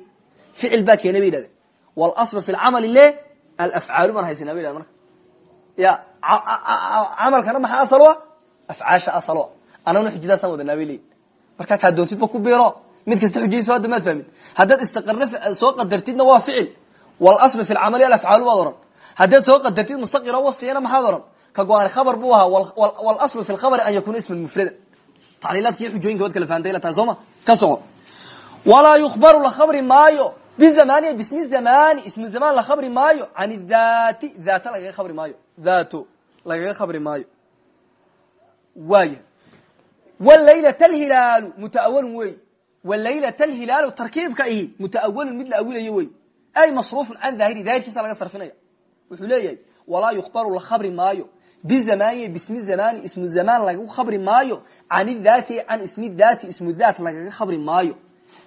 ficil baa keenay bay yidhahdeen wاlaslu fi lcamali le alafcaalu baan haysanaa bay yidhahden marka ya camalkana maxaa asal u ah afcaasha asal u ah anaguna xujadaasaan wadanaa bay leeyihiin markaa kaa doontidba ku biiro mid kasta xujadiisa hadda maad fahmid haddaad istaqarna soo qadartidna waa ficil wاlaslu fi lcamali alafcaalu baad oran haddaad soo qadartid mustaqiro wasfiyana maxaad oran ka go'aan khabar buu ahaa wاlaslu fi lkhabri an yakuna isman mufrada tacliilaadka iyo xujooyinka waad kala fahamtay la tahay soo ma? Ka soco walaa yukbaru la khabri maayo. Bizamaniya bismi zamani ismu zamaan la khabri maayo. Can dhati dhaata lagaga khabri maayo. Dhato lagaga khabri maayo. Waaya wlaylat alhilaalu mutaawalun wey. Walaylat alhilaalu tarkiibka ihi mutaawalun mid la awilayo wey. Ay masruufun can daahiri daahirkiisa laga sarfinaya wuxuu leeyahay walaa yukbaru la khabri maayo. Bizamaniya bismi zamani ismu zamaan lagagu khabri maayo. Can dhati can ismi dhati ismu dhat lagaga khabri maayo.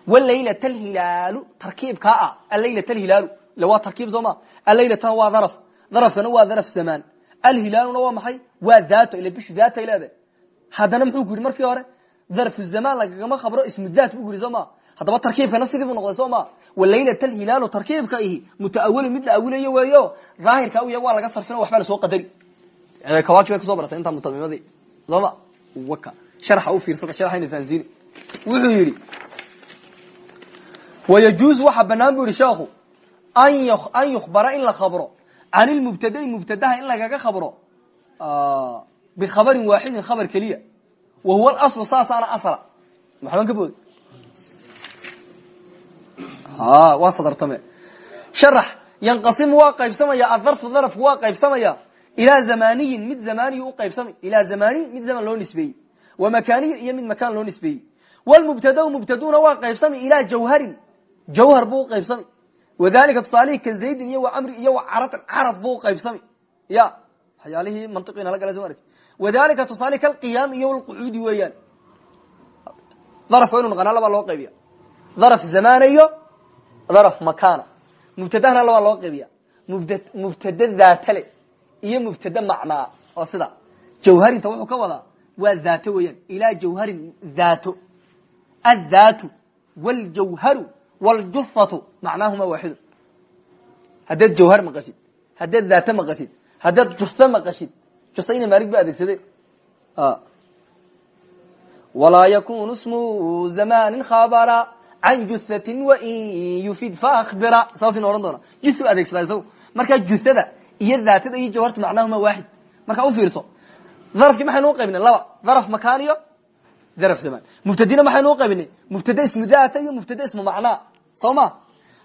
Walaylat alhilaalu tarkiibkaa ah. Alaylat alhilaalu ila waa tarkiib soo ma? Alaylatana waa daraf. Darafkana waa daraf zamaan. Alhilaaluna waa maxay? Waa dhato ila bishu dhaatay leedahay haddana muxuu ku yidhi markii hore darfu zamaan lagagama khabro ismu dhat buu ku yidhi soo ma haddaba tarkiibkana sidii buu noqday soo ma? Walaylat alhilaalu tarkiibka ihi mutaawilu mid la awilayo weeyo daahirka u yahay waa laga sarfina waxbaa la soo qadari. Kawaaki bay ku soo baratay intaa mutamimadii soo ma? Waka sharxa u fiirsada sharxayna fahansiini wuxuu yidhi wayajuuز waxa banaan bu yihi sheekhu an yukhbara in la khabro can ilmubtadai mubtadaha in lagaga khabro bikhabarin waaxidin khabar keliya wa huwa alaslu saasaana asla maxaban ka booday waa sadartame. Sharax yanqasimu waa qaybsamaya adarfu darafku waa qaybsamaya. Ilaa zamaniyin mid zamaniy uqaybsamay ilaa zamaniyin mid zaman loo nisbeeyey. Wa makaniyin iyo mid makaan loo nisbeeyey. Wlmubtada mubtaduna waa qaybsamay ilaa jawharin. Jawhar buu uqaybsamay wadalika tusaalihi ka zaydin iyo camri iyo caradin carad buu uqaybsamay ya waxyaalihii mantiqi nala gala so aragti wadalika tusaalihi kalqiyaam iyo lqucuudi weeyaan. Darafka inu naqanaa labaa loo qaybiya daraf zamana iyo daraf makana mubtadahana labaa loo qaybiya. Mubtada daatale iyo mubtada macnaa oo sida. Jawharinta wuxuu ka wadaa waa daato weeyaan. Ilaa jawharin daato. Addaatu wاljawharu wاljuhatu macnaahuma waaxidu haddaad jawhar maqashid haddaad daata maqashid haddaad juha maqashid juha ina maalig ba adeegsadeen. Walaa yakunu smu zamanin khabara can juhatin wain yufid faakbira saasaynu ohan doona juhu adeegsadaa isagu markaa juhada iyo daatada iyo jawhartu macnaahuma waaxid markaa ufiirso darafkii maxaynu uqaybinay laba. Daraf makaan iyo daraf zaman mubtadina maxaynu uqaybinay mubtada ismu daata iyo mubtada ismu macnaa. Soo ma?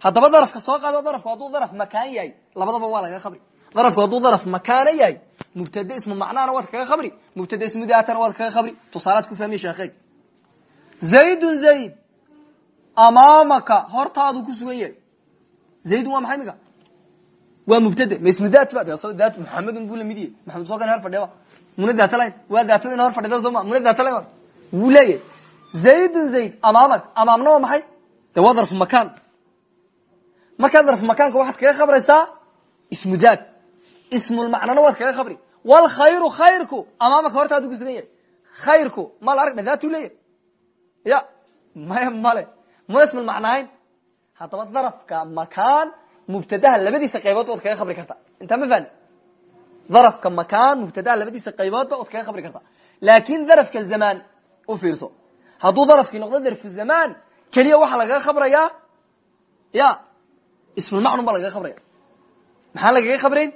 Haddaba darafka soo qaado darafku hadduu daraf makaan yahay labadaba waa lagaga khabri darafku hadduu daraf makaana yahay mubtada ismu macnaana waad kaga khabri mubtada ismu daatana waad kaga khabri tusaalaad ku fahmiya sheekheeg. Zaydun zayd amaamaka hortaadu ku sugan yahay zaydun waa maxay mika waa mubtade ma ismu daat ba dat muxamedun buu la mid yahay maxamed soo kan hor fadhiya muna daatalayn waa daatada ina hor fadhida soo ma muna daatalayn wuu leeyahay zaydun zayd amaamak amaamna waa maxay de waa darfu makaan markaa darfu makaanka waxaad kaga khabraysaa ismu daat ismulmacnana waad kaga khabri wlkhayru khayrku amaamaka hortaadu ku sugan yahay khayrku ma la aragna daatu leeyahay ya maya male muna ismulmacnaahayn haddaba darafka makaan mubtadaha labadiisa qaybood waad kaga khabri karta. Intaa ma fahni darafka makaan mubtadaha labadiisa qayboodba waad kaga khabri karta. Laakin darafka zamaan u fiirso. Hadduu darafkii noqdo darfu zamaan keliya waxaa lagaga khabrayaa ya ismulmacnun baa lagaga khabraya. Maxaan lagaga khabrayn?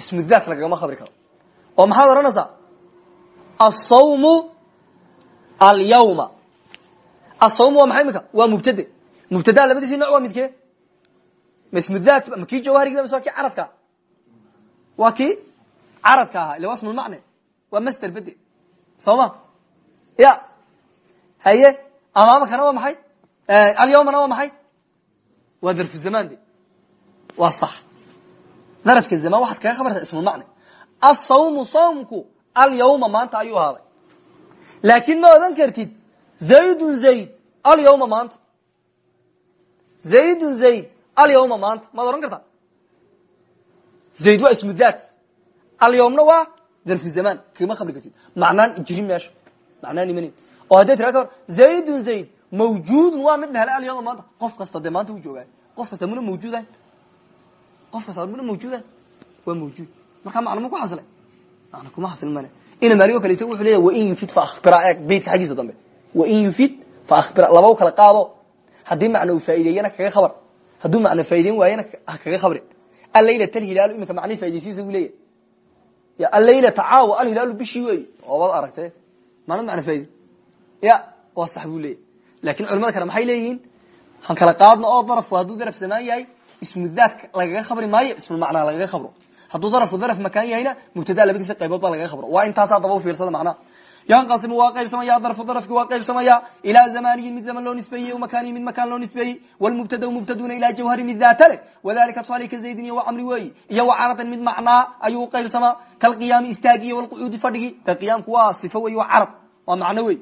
Ismu daat lagagama khabri karo. Oo maxaad odhanaysaa? Asawmu alyawma asawmu waa maxay imika waa mubtade mubtadaha labadiisi nooc waa midkee ma ismu daat ma kii jawharigi mise waa kii caradka waa kii caradka ahaa illa waa ismulmacne waa master bede soo ma ya haye amaamakana waa maxay alyawmana waa maxay waa darfu zamaan de waa sax darafka zamaan waxaad kaga khabartaa ismulmacne asawmu sawmku alyawma maanta ayuu ahaaday laakin ma odan kartid zaydun zayd alyawma maanta zaydun zayd alyawma maanta maad ohan kartaa zayd waa ismu daat alyawmna waa darfu zamaan kagama khabri kartid macnaan jirin meesha macnaan imanin oo hadday tira ka hor zaydun zayd mawjuudun waa mid la helay alyawma maanta qof kasta dee maanta u joogaay qof kasta muna mawjuudayn qof kasta muna mawjuudayn waa mawjuud markaa macna ma ku xasilay macna kuma xasil mane ina maaligo kale isagu wuxuu leeyahy wain yufid fa akhbira eeg beytka xaggiisa dambe wain yufid fa akhbira laba u kala qaado. Haddii macna uu faa'ideeyana kaga khabar. Hadduu macna faa'ideyn waayana ha kaga khabri. Allayla talhilaalu iminka macnihi faa'idaysiisa buu leeyahy ya allayla tacaawa alhilaalu bishii wey oobad aragtee maanad macna faa'ide ya waa sax buu leeyahy laakiin culamada kale maxay leeyihiin? Han kala qaadno oo darafku hadduu daraf samaan yahay ismu daat lagaga khabri maayo ismulmacnaa lagaga khabro. Hadduu darafku daraf makaan yahayna mubtada labadiisa qaybood baa lagaga khabro. Waa intaasa daba ufiirsada macnaha yanqasimu waa qaybsamaya darfu darafki waa qaybsamaya ilaa zamaniyin mid zaman loo nisbeeyey makaniyin mid makaan loo nisbeeyey wlmubtada mubtaduna ilaa jawhari mid daata leh wadalika tusaali ka zaydin iyo wacamri weeyi iyo wacaradin mid macnaa ayuu uqaybsamaa kalqiyaami istaagi iyo walqucuudi fadhigi de qiyaamku waa sifo wey waa carab waa macno wey.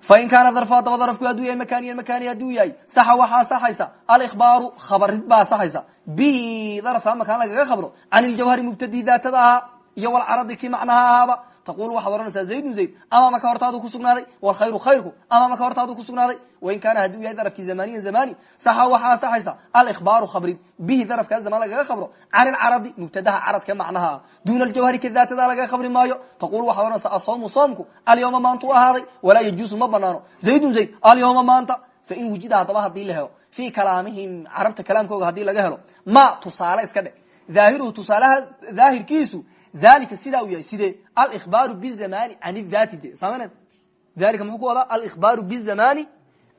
Fain kaana darfu haddaba darafku hadduu yahay makaniyan makani hadduu yahay saxa waxaa saxaysa alihbaaru khabarid baa saxaysa bihi darafka makaan lagaga khabro can iljawhari mubtadii daatada ahaa iyo walcaradi kii macnaha ahaaba taqul waxaad odhanaysaa zaydun zayd amaamaka hortaadu ku sugnaaday wlkhayru khayrku amaamaka hortaadu ku sugnaaday wain kaana hadduu yahay darafkii zamaniyan zamani saxa waxaa saxaysa alihbaaru khabrid bihi darafkaa zamaan lagaga khabro can ilcaradi mubtadaha caradka macnaha ah duuna aljawhari ka daatada lagaga khabri maayo taqul waxaad odhanaysaa asawmu soomku alyawma maantu ahaaday walaa yajuusu ma banaano zaydun zayd alyawma maanta fain wujida haddaba haddii la helo fii kalaamihim carabta kalaamkooga haddii laga helo ma tusaale iska dhe dhaahiruhu tusaalaha dhaahirkiisu dalika sidaa uu yahay sidee alihbaaru bizamani can dhati de. Saamn dalika muxuu ku wadaa alihbaaru bizamani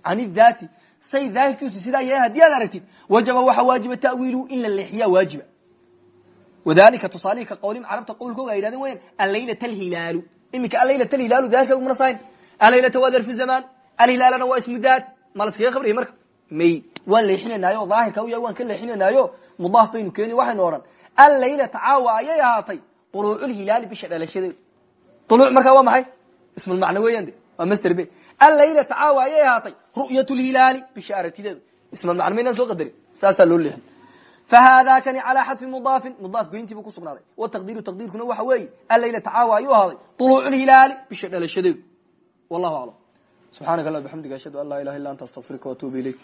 can dhati. Say daahirkiisu sidaa yahay haddii aad aragtid wajaba waxa waajiba tawiiluhu in la leexiyaa waajiba. Wadalika tusaalihi ka qawlim carabta qowlkooga ay yidhahdeen weyaan allaylat alhilaalu. Iminka allaylat alhilaalu daahirkaagu mana sahayn alaylata waa darfu zamaan alhilaalana waa ismu daat ma la iskaga khabriyay marka? May. Waan leexinanaayo daahirka u yahay waan ka leexinanaayo mudaaf baynu keeni waxaynu odhan. Allaylata caawa ayay ahaatay uluuculhilaali bisha dhalashadeed uluuc markaa waa maxay? Ismulmacno weeyaan de waa master be allaylata caawa ayay ahaatay ru'yat lhilaali bisha aragtideedu. Ismulmacno maynaan soo qadarin. Saasaa loo leexin fahada kani calaa xadfi mudaafin. Mudaaf goyntii buu ku sugnaaday. Wataqdiiru taqdiirkuna waxa weeye. Allaylata caawa ayuu ahaaday uluuc lhilaali bisha dhalashadeedu wallahu aclam subxaanaka allah bxamdiga ashhadu an laa ilaha illa anta astaqfiruka watuubu ilayk